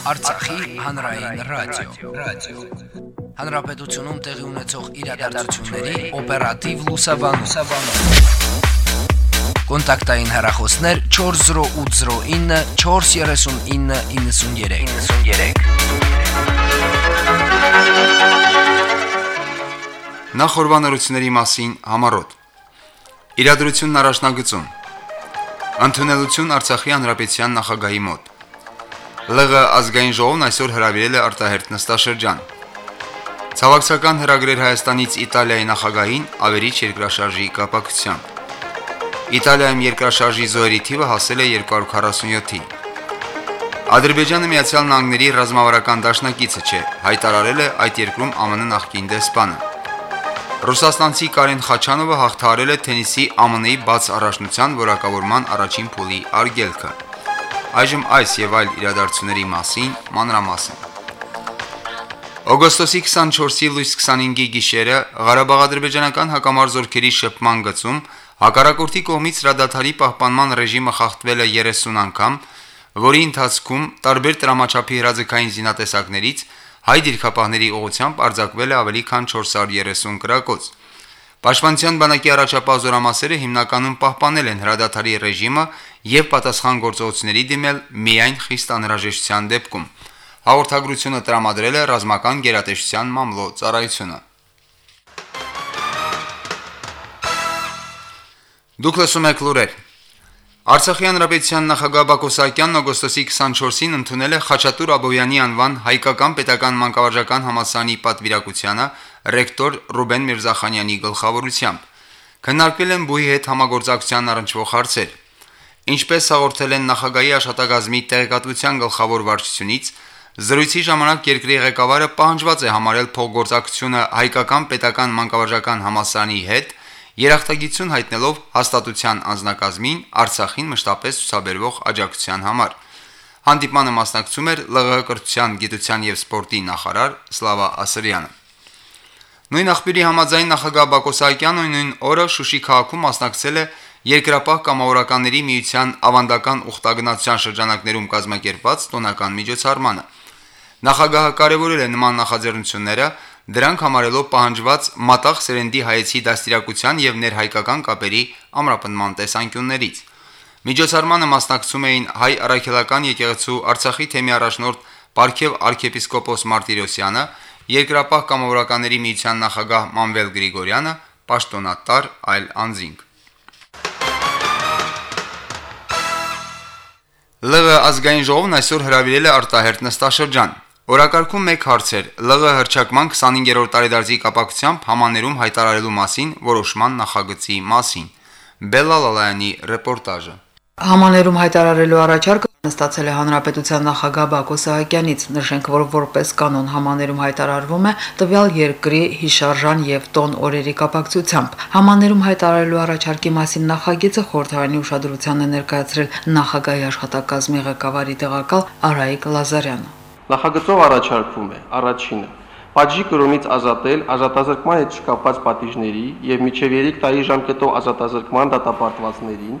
Արցախի հանրային ռադիո, ռադիո։ Հանրապետությունում տեղի ունեցող իրադարձությունների օպերատիվ լուսաբանում։ Կոնտակտային հեռախոսներ 40809 43993։ 93։ Նախորbanությունների մասին համառոտ։ Իրադրությունն առաջնագծում։ Ընդունելություն Արցախի հանրապետության նախագահի մոտ։ ԼՂ ազգային ժողովն այսօր հրավիրել է արտահերտ նստաշրջան։ Ցավակցական հրագրեր Հայաստանից Իտալիայի նախագահին ավերիչ երկրաշարժի կապակցությամբ։ Իտալիայում երկրաշարժի զոհերի թիվը հասել է 247-ի։ Ադրբեջանը Միացյալ Նահանգների ռազմավարական դաշնակիցը չէ, հայտարարել է այդ երկրում ԱՄՆ նախկին դեսպանը։ Ռուսաստանցի Կարեն Խաչանովը հաղթահարել է թենիսի ԱՄՆ-ի բաց առաջնության որակավորման առաջին փուլի արգելքը։ Այժմ այս եւ այլ իրադարձությունների մասին մանրամասն։ Օգոստոսի 24-ի լույս 25-ի գիշերը Ղարաբաղ-ադրբեջանական հակամարձությունների շփման գծում հակառակորդի կողմից հրադադարի պահպանման ռեժիմը խախտվել է 30 անգամ, որի ընթացքում տարբեր տրամաչափի հրաձգային զինատեսակներից հայ դիրքապահների ուղությամբ արձակվել է ավելի քան 430 կրակոց։ Պաշտպանության բանակի առաջապահ զորամասերը հիմնականում պահպանել են հրադադարի ռեժիմը եւ պատասխան գործողությունների դիմել միայն խիստ անհրաժեշտության դեպքում։ Հաղորդագրությունը տրամադրել է ռազմական գերատեսչության մամլո ծառայությունը։ Դուք լսում եք լուրեր։ Արցախի հանրապետության նախագահ Բակո Սահակյանն օգոստոսի 24-ին ընդունել է Խաչատուր Աբովյանի անվան հայկական պետական մանկավարժական համալսարանի պատվիրակությանը ռեկտոր Ռուբեն Միրզախանյանի գլխավորությամբ։ Քննարկվել են բուհի հետ համագործակցության առնչվող հարցեր։ Ինչպես հաղորդել են նախագահի աշխատակազմի տեղեկատվության գլխավոր վարչությունից, զրույցի ժամանակ երկրի ղեկավարը պահանջված է համարել փոխգործակցությունը հայկական պետական մանկավարժական համալսարանի հետ, երախտագիտություն հայտնելով հաստատության անձնակազմին Արցախին մշտապես ցուցաբերվող աջակցության համար։ Հանդիպմանը մասնակցում էր ԼՂՀ կրթության, գիտության եւ սպորտի նախարար Սլավա Ասրյանը։ Նույն աղբյուրի համաձայն նախագահ Բակո Սահակյանը նույն օրը Շուշի քաղաքում մասնակցել է Երկրապահ կամավորականների միության ավանդական ուխտագնացության շրջանակներում կազմակերպված տոնական միջոցառմանը։ Նախագահը կարևորել է նման նախաձեռնությունները, դրանք համարելով պահանջված մատաղ սերնդի հայեցի դաստիարակության եւ ներհայկական կապերի ամրապնման տեսանկյուններից։ Միջոցառմանը մասնակցում էին հայ առաքելական եկեղեցու Արցախի թեմի առաջնորդ Պարքև arczepiskopos Մարտիրոսյանը, Երկրապահ կամավորականների միության նախագահ Մանվել Գրիգորյանը, պաշտոնատար այլ անձինք։ ԼՂ ազգային ժողովն այսօր հրավիրել է արտահերտ նստաշրջան։ Օրակարգում մեկ հարց էր. ԼՂ հրճակման 25-րդ տարեդարձի կապակցությամբ համաներում հայտարարելու մասին որոշման նախագծի մասին։ Բելալալայանի ռեպորտաժը։ Համաներում հայտարարելու առաջարկը նստացել է հանրապետության նախագահ Բակո Սահակյանից։ Նշենք, որ որպես կանոն համաներում հայտարարվում է տվյալ երկրի հիշարժան եւ տոն օրերի կապակցությամբ։ Համաներում հայտարարելու առաջարկի մասին նախագիծը խորհրդարանի ուշադրության է ներկայացրել նախագահի աշխատակազմի ղեկավարի տեղակալ Արայիկ Լազարյանը։ Նախագծով առաջարկվում է առաջինը Պատժի կրոնից ազատել ազատազրկման հետ շկապված պատիժների եւ միջև 3 տարի ժամկետով ազատազրկման դատապարտվածներին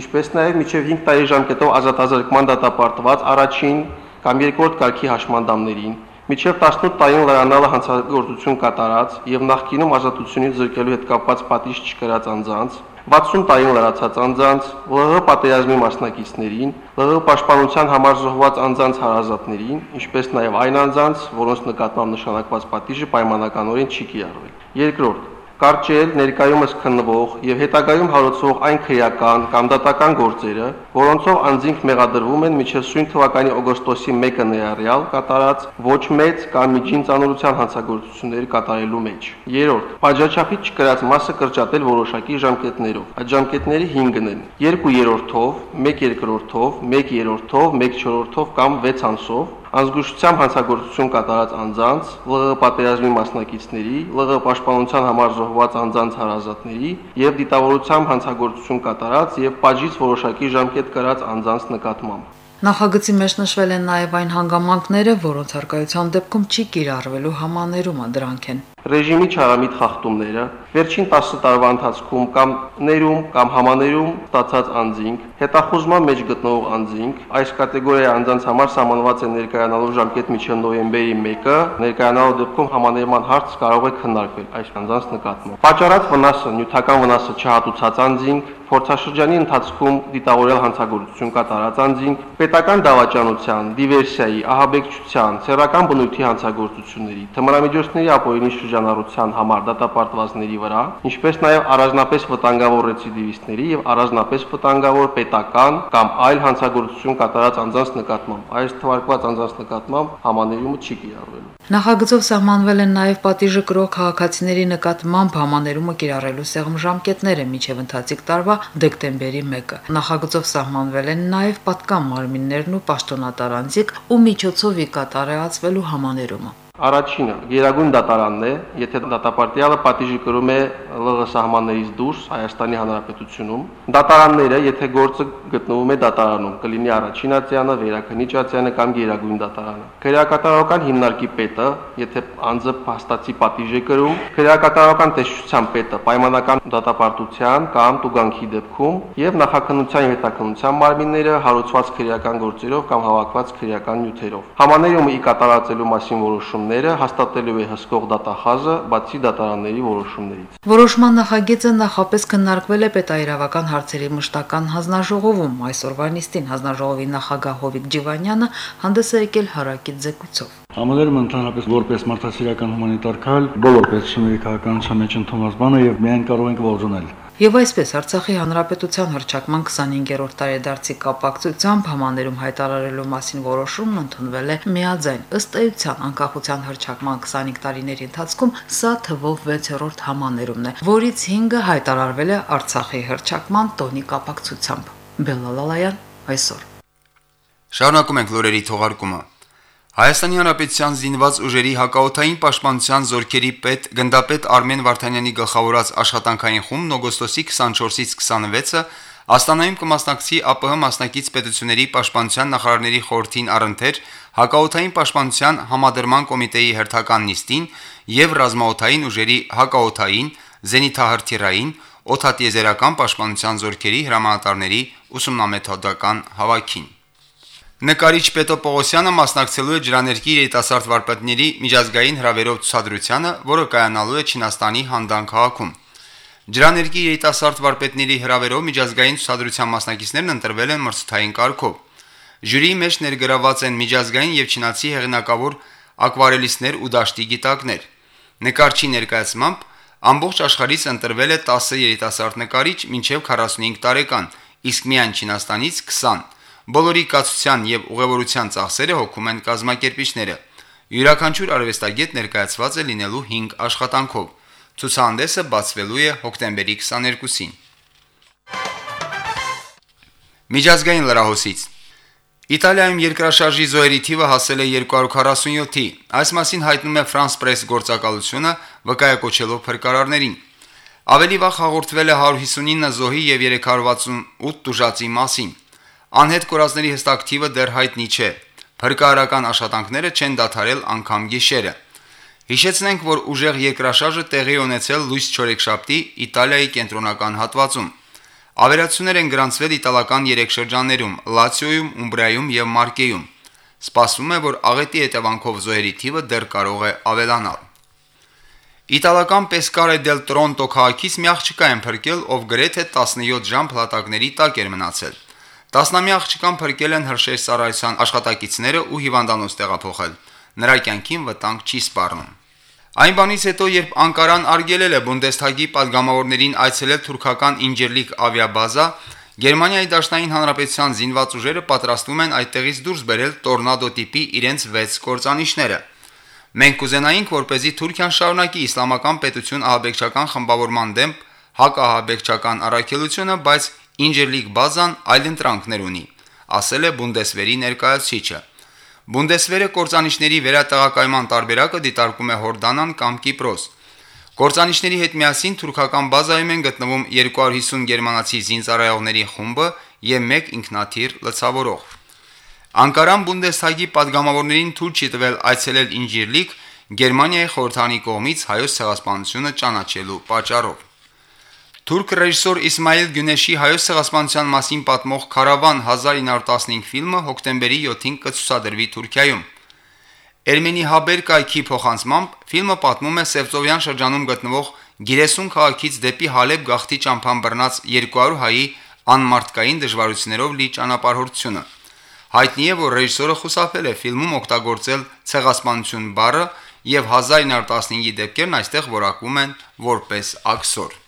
ինչպես նաև միջև 5 տարի ժամկետով ազատազրկման դատապարտված առաջին կամ երկրորդ կարգի հաշմանդամներին, միջև 18 տարին լրանալը հանցագործություն կատարած եւ նախկինում ազատությունից զրկելու հետ կապված պատիժ չկրած անձանց, 60 տարին լրացած անձանց, ԼՂ պատերազմի մասնակիցներին, ԼՂ պաշտպանության համար զոհված անձանց հարազատներին, ինչպես նաև այն անձանց, որոնց նկատմամբ նշանակված պատիժը պայմանականորեն չի կիրառվել։ Երկրորդ կարճել ներկայումս քննվող եւ հետագայում հարուցվող այն քրեական կամ դատական գործերը, որոնցով անձինք մեղադրվում են միջև սույն թվականի օգոստոսի 1-ը ներառյալ կատարած ոչ մեծ կամ միջին ծանրության հանցագործություններ կատարելու մեջ։ Երրորդ, բաժաչափից չկրած մասը կրճատել որոշակի ժամկետներով։ Այդ ժամկետները 5-ն են. 2/3-ով, 1/2-ով, 1/3-ով, 1/4-ով կամ 6 ամսով անզգուշությամբ հանցագործություն կատարած անձանց, ԼՂ պատերազմի մասնակիցների, ԼՂ պաշտպանության համար զոհված անձանց հարազատների եւ դիտավորությամբ հանցագործություն կատարած եւ պատժից որոշակի ժամկետ կրած անձանց նկատմամբ։ Նախագծի մեջ նշվել են նաև այն հանգամանքները, որոնց հարկայության դեպքում չի կիրառվելու համաներումը դրանք են. Ռեժիմի չարամիտ խախտումները վերջին 10 տարվա ընթացքում կամ ներում կամ համաներում ստացած անձինք, հետախուզման մեջ գտնվող անձինք, այս կատեգորիայի անձանց համար սահմանված է ներկայանալու ժամկետ մինչև նոյեմբերի 1-ը, ներկայանալու դեպքում համաներման հարց կարող է քննարկվել այս անձանց նկատմամբ։ Պատճառած վնասը, նյութական վնասը չհատուցած անձինք փորձաշրջանի ընթացքում դիտավորել հանցագործություն կատարած անձինք, պետական դավաճանության, դիվերսիայի, ահաբեկչության, ցերական բնույթի հանցագործությունների, թմրամիջոցների ապօրինի շրջանառության համար դատապարտվածների վրա, ինչպես նաև առանձնապես վտանգավոր ռեցիդիվիստների եւ առանձնապես վտանգավոր պետական կամ այլ հանցագործություն կատարած անձանց նկատմամբ։ Այս թվարկված անձանց նկատմամբ համաներումը չի կիրառվելու։ Նախագծով սահմանվել են նաև պատիժը կրող քաղաքացիների նկատմամբ համաներումը կիրառելու սեղմ ժամկետները միջև ընթացիկ տարվա դեկտեմբերի 1-ը։ Նախագծով սահմանվել են նաև պատկան մարմիններն ու պաշտոնատար անձիկ, ու միջոցով ի կատարածվելու համաներումը։ Առաջինը Գերագույն դատարանն է, եթե դատապարտյալը պատիժի կրում է ԼՂ սահմաններից դուրս Հայաստանի Հանրապետությունում։ Դատարանները, եթե գործը գտնվում է դատարանում, կլինի առաջին ատյանը, վերաքնիչ ատյանը կամ Գերագույն դատարանը։ Քրեակատարական հիմնարկի պետը, եթե անձը փաստացի պատիժ է կրում, քրեակատարական տեսչության պետը պայմանական դատապարտության կամ տուգանքի դեպքում եւ նախաքննության եւ հետաքննության մարմինները հարուցված քրեական գործերով կամ հավաքված քրեական նյութերով։ Համաներումը ի կատարածելու մասին որոշում որոշումները հաստատելու է հսկող դատախազը բացի դատարանների որոշումներից։ Որոշման նախագիծը նախապես քննարկվել է պետայրավական հարցերի մշտական հանձնաժողովում։ Այսօրվա նիստին հանձնաժողովի նախագահ Հովիկ Ջիվանյանը հանդես է եկել հարակից զեկույցով։ Համալիրում ընդհանրապես որպես մարդասիրական հումանիտար քայլ բոլոր պետությունների քաղաքականության մեջ ընդունված բանը եւ միայն կարող ենք ողջունել։ Եվ այսպես Արցախի հանրապետության հրճակման 25-րդ տարեդարձի կապակցությամբ համաներում հայտարարելու մասին որոշումն ընդունվել է միաձայն։ Ըստ էության անկախության հրճակման 25 տարիների ընթացքում սա թվով 6-րդ համաներումն է, որից 5-ը հայտարարվել է Արցախի հրճակման տոնի կապակցությամբ։ Բելալալայան այսօր։ Շարունակում ենք լուրերի թողարկումը։ Հայաստանի Հանրապետության զինված ուժերի հակաօթային պաշտպանության զորքերի պետ գնդապետ Արմեն Վարդանյանի գլխավորած աշխատանքային խումբն օգոստոսի 24-ից 26-ը Աստանայում կմասնակցի ԱՊՀ մասնակից պետությունների պաշտպանության նախարարների խորհրդին առընթեր հակաօթային պաշտպանության համադրման կոմիտեի հերթական նիստին եւ ռազմաօթային ուժերի հակաօթային, զենիթահրթիռային, օթատիեզերական պաշտպանության զորքերի հրամանատարների ուսումնամեթոդական հավաքին։ Նկարիչ Պետո Պողոսյանը մասնակցելու է ջրաներկի երիտասարդ վարպետների միջազգային հրավերով ցուցադրությանը, որը կայանալու է Չինաստանի Հանդան քաղաքում։ Ջրաներկի երիտասարդ վարպետների հրավերով միջազգային ցուցադրության մասնակիցներն ընտրվել են մրցութային կարգով։ Ժյուրիի մեջ ներգրաված են միջազգային եւ չինացի հեղինակավոր ակվարելիստներ ու դաշտի գիտակներ։ Նկարչի ներկայացմամբ ամբողջ աշխարհից ընտրվել է 10 երիտասարդ նկարիչ մինչև 45 տարեկան, իսկ միայն Չինաստանից 20 Բոլորի կացության եւ ուղևորության ծախսերը հոգում են կազմակերպիչները։ Յուրաքանչյուր արվեստագետ ներկայացված է լինելու 5 աշխատանքով։ Ցուցահանդեսը բացվելու է հոկտեմբերի 22-ին։ Միջազգային լրահոսից Իտալիայում երկրաշարժի զոհերի թիվը հասել է 247-ի։ Այս մասին հայտնում է France Press գործակալությունը, վկայակոչելով փրկարարներին։ Ավելի վաղ հաղորդվել է 159 զոհի եւ 368 տուժածի մասին։ Անհետ կորածների հստակ թիվը դեռ հայտնի չէ։ Փրկարարական աշխատանքները չեն դադարել անգամ գիշերը։ Հիշեցնենք, որ ուժեղ երկրաշարժը տեղի ունեցել լույս չորեքշաբթի Իտալիայի կենտրոնական հատվածում։ Ավերացություններ են գրանցվել իտալական երեք շրջաններում՝ Լացիոյում, Ումբրայում եւ Մարկեյում։ Սպասվում է, որ աղետի հետևանքով զոհերի թիվը դեռ կարող է ավելանալ։ Իտալական Պեսկարե դել Տրոնտո քաղաքից մի աղջկա են փրկել, ով գրեթե 17 ժամ փլատակների տակ էր մնացել։ Տասնամյա աղջկան փրկել են Հրշեյ Սարայցյան աշխատակիցները ու հիվանդանոց տեղափոխել։ Նրա կյանքին վտանգ չի սպառնում։ Այն բանից հետո, երբ Անկարան արգելել է Բունդեսթագի падգամավորներին այցելել թուրքական Ինջերլիկ ավիաբազա, Գերմանիայի Դաշնային Հանրապետության զինված ուժերը պատրաստվում են այդտեղից դուրս բերել տորնադո տիպի իրենց 6 կորցանիչները։ Մենք կուզենայինք, որպեսզի Թուրքիան շարունակի իսլամական պետություն ահաբեկչական խմբավորման դեմ հակահաբեկչական առաքելությունը, բայց Ինջերլիգ բազան այլընտրանքներ ունի, ասել է Բունդեսվերի ներկայացուցիչը։ Բունդեսվերը կորցանիչների վերատեղակայման տարբերակը դիտարկում է Հորդանան կամ Կիպրոս։ Կորցանիչների հետ միասին թուրքական բազայում են գտնվում 250 գերմանացի զինծառայողների խումբը եւ 1 ինքնաթիռ լցավորող։ Անկարան Բունդեսհագի падգամավորներին թույլ չի տվել այցելել Ինջիրլիկ Գերմանիայի խորհրդանի կողմից հայոց ցեղասպանությունը ճանաչելու պատճառով։ Թուրք ռեժիսոր Իսմայել Գյունեշի հայոց ցեղասպանության մասին պատմող Կարավան 1915 ֆիլմը հոկտեմբերի 7-ին կցուցադրվի Թուրքիայում։ Էրմենի Հաբեր կայքի փոխանցմամբ ֆիլմը պատմում է Սևծովյան շրջանում գտնվող Գիրեսուն քաղաքից դեպի Հալեբ գաղթի ճամփան բռնած 200 հայի անմարտկային դժվարություններով լի ճանապարհորդությունը։ Հայտնի է, որ ռեժիսորը խուսափել է ֆիլմում օգտագործել ցեղասպանություն բառը եւ 1915-ի դեպքերն այստեղ որակվում են որպես աքսոր։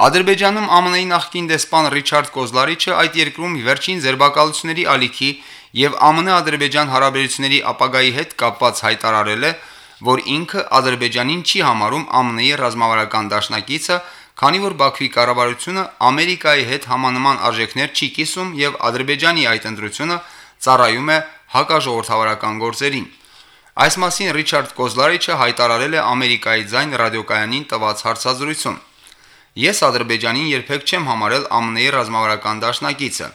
Ադրբեջանում ԱՄՆ-ի նախկին դեսպան Ռիչարդ Կոզլարիչը այդ երկրում վերջին ձերբակալությունների ալիքի եւ ԱՄՆ-Ադրբեջան հարաբերությունների ապագայի հետ կապված հայտարարել է, որ ինքը Ադրբեջանին չի համարում ԱՄՆ-ի ռազմավարական դաշնակիցը, քանի որ Բաքվի կառավարությունը Ամերիկայի հետ համանման արժեքներ չի կիսում եւ Ադրբեջանի այդ ընտրությունը ծառայում է հակաժողովրդավարական գործերին։ Այս մասին Ռիչարդ Կոզլարիչը հայտարարել է Ամերիկայի ձայն ռադիոկայանին տված հարցազրույցում։ Ես Ադրբեջանին երբեք չեմ համարել ԱՄՆ-ի ռազմավարական դաշնակիցը։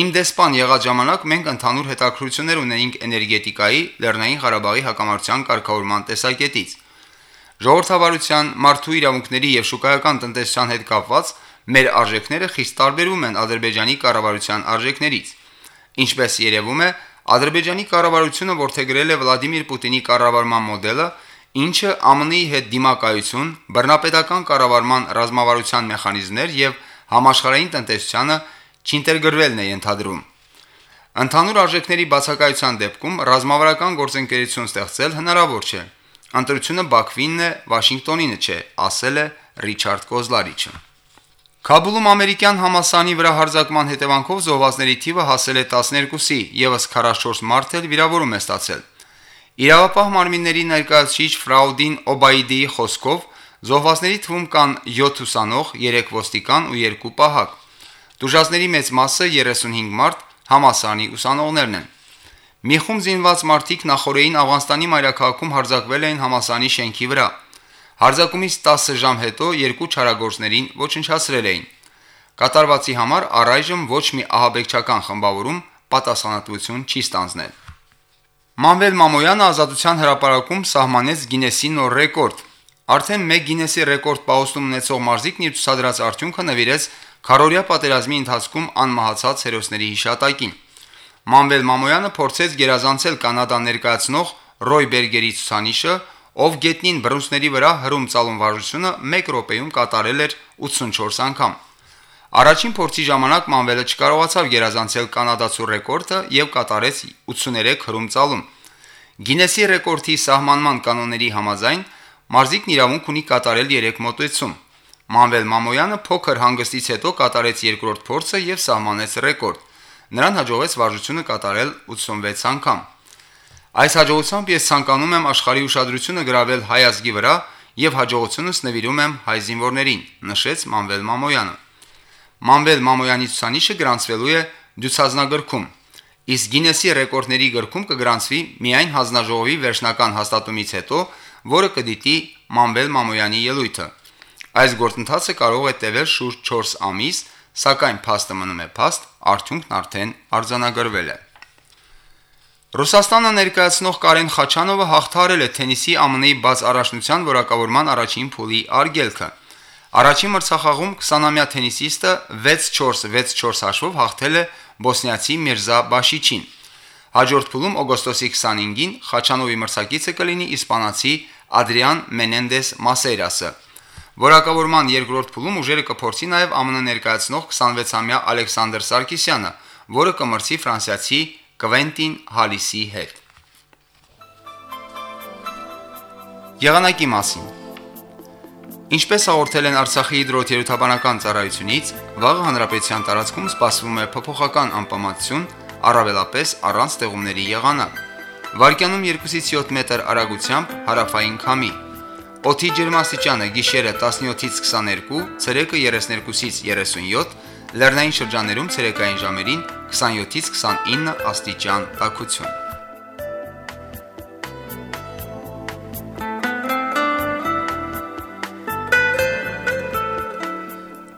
Իմ դեսպան եղած ժամանակ մենք ընդհանուր հետաքրություններ ունեինք էներգետիկայի, Լեռնային Ղարաբաղի հակամարտության կարգավորման տեսակետից։ Ժողովրդավարության, մարդու իրավունքների եւ շուկայական տնտեսության հետ կապված մեր արժեքները խիստ տարբերվում են Ադրբեջանի կառավարության արժեքներից։ Ինչպես երևում է, Ադրբեջանի կառավարությունը որթեգրել է Վլադիմիր Պուտինի կառավարման մոդելը ինչը ԱՄՆ-ի հետ դիմակայություն, բռնապետական կառավարման ռազմավարության մեխանիզմներ եւ համաշխարհային տնտեսությանը չինտեգրվելն է ենթադրում։ Ընդհանուր արժեքների բացակայության դեպքում ռազմավարական գործընկերություն ստեղծել հնարավոր չէ։ Ընտրությունը Բաքվինն է, Վաշինգտոնինը չէ, ասել է Ռիչարդ Կոզլարիչը։ Քաբուլում ամերիկյան համասանի վրա հարձակման հետևանքով զոհվածների թիվը հասել է 12-ի, եւս 44 մարդ էլ վիրավորում է ստացել։ Իրավապահ մարմինների ներկայացուցիչ Ֆրաուդին Օբայդիի խոսքով զոհվածների թվում կան 7 ուսանող, 3 ոստիկան ու 2 պահակ։ Դժվարների մեծ մասը 35 մարդ համասանի ուսանողներն են։ Մի խումբ զինված մարդիկ նախորդին Աֆղանստանի մայրաքաղաքում հարձակվել էին համասանի շենքի վրա։ Հարձակումից 10 ժամ հետո երկու չարագործներին ոչնչացրել էին։ Կատարվածի համար առայժմ ոչ մի ահաբեկչական խմբավորում պատասխանատվություն չի ստանձնել։ Մանվել Մամոյանը ազատության հրապարակում սահմանեց Գինեսի նոր ռեկորդ։ Արդեն 1 Գինեսի ռեկորդ պահոստում ունեցող մարզիկն իր ցուցադրած արդյունքը նվիրեց Քարորիա պատերազմի ընթացքում անմահացած հերոսների հիշատակին։ Մանվել Մամոյանը փորձեց գերազանցել Կանադա ներկայացնող Ռոյ Բերգերի ցուցանիշը, ով գետնին բռունցքների վրա հրում ցալուն վարժությունը 1 րոպեում կատարել էր 84 անգամ։ Առաջին փորձի ժամանակ Մանվելը չկարողացավ գերազանցել կանադացու ռեկորդը եւ կատարեց 83 հրում ցալում։ Գինեսի ռեկորդի սահմանման կանոնների համաձայն մարզիկն իրավունք ունի կատարել 3 մոտեցում։ Մանվել Մամոյանը փոքր հանգստից հետո կատարեց երկրորդ փորձը եւ սահմանեց ռեկորդ։ Նրան հաջողվեց վարժությունը կատարել 86 անգամ։ Այս հաջողությամբ ես ցանկանում եմ աշխարհի ուշադրությունը գրավել հայ ազգի վրա եւ հաջողությունս նվիրում եմ հայ զինվորներին, նշեց Մանվել Մամոյանը։ Մանվել Մամոյանի ցուցանիշը գրանցվելու է դյուցազնագրքում։ Իսկ Գինեսի ռեկորդների գրքում կգրանցվի միայն հանձնաժողովի վերջնական հաստատումից հետո, որը կդիտի Մանվել Մամոյանի ելույթը։ Այս գործընթացը կարող է տևել շուրջ 4 ամիս, սակայն փաստը մնում է փաստ, արդյունքն արդեն արձանագրվել է։ Ռուսաստանը ներկայացնող Կարեն Խաչանովը հաղթարել է թենիսի ԱՄՆ-ի բաց առաջնության որակավորման առաջին փուլի արգելքը։ Առաջին մրցախաղում 20-ամյա թենիսիստը 6-4-6-4 հաշվով հաղթել է բոսնիացի Միրզա Բաշիչին։ Հաջորդ փուլում օգոստոսի 25-ին Խաչանովի մրցակիցը կլինի իսպանացի Ադրիան Մենենդես Մասերասը։ Որակավորման երկրորդ փուլում ուժերը կփորձի նաև ԱՄՆ ներկայացնող 26-ամյա Ալեքսանդր Սարգսյանը, որը կմրցի ֆրանսիացի Կվենտին Հալիսի հետ։ Եղանակի մասին Ինչպես հաղորդել են Արցախի հիդրոթերապևտաբանական ծառայությունից, վաղը հանրապետության տարածքում սպասվում է փոփոխական անպամատություն, առավելապես առանց ստեղումների եղանակ։ Վարկյանում 2-ից 7 մետր արագությամբ հարավային քամի։ Օդի ջերմաստիճանը գիշերը 17-ից 22, ցերեկը 32-ից 37, լեռնային շրջաններում ցերեկային ժամերին 27-ից 29 աստիճան տաքություն։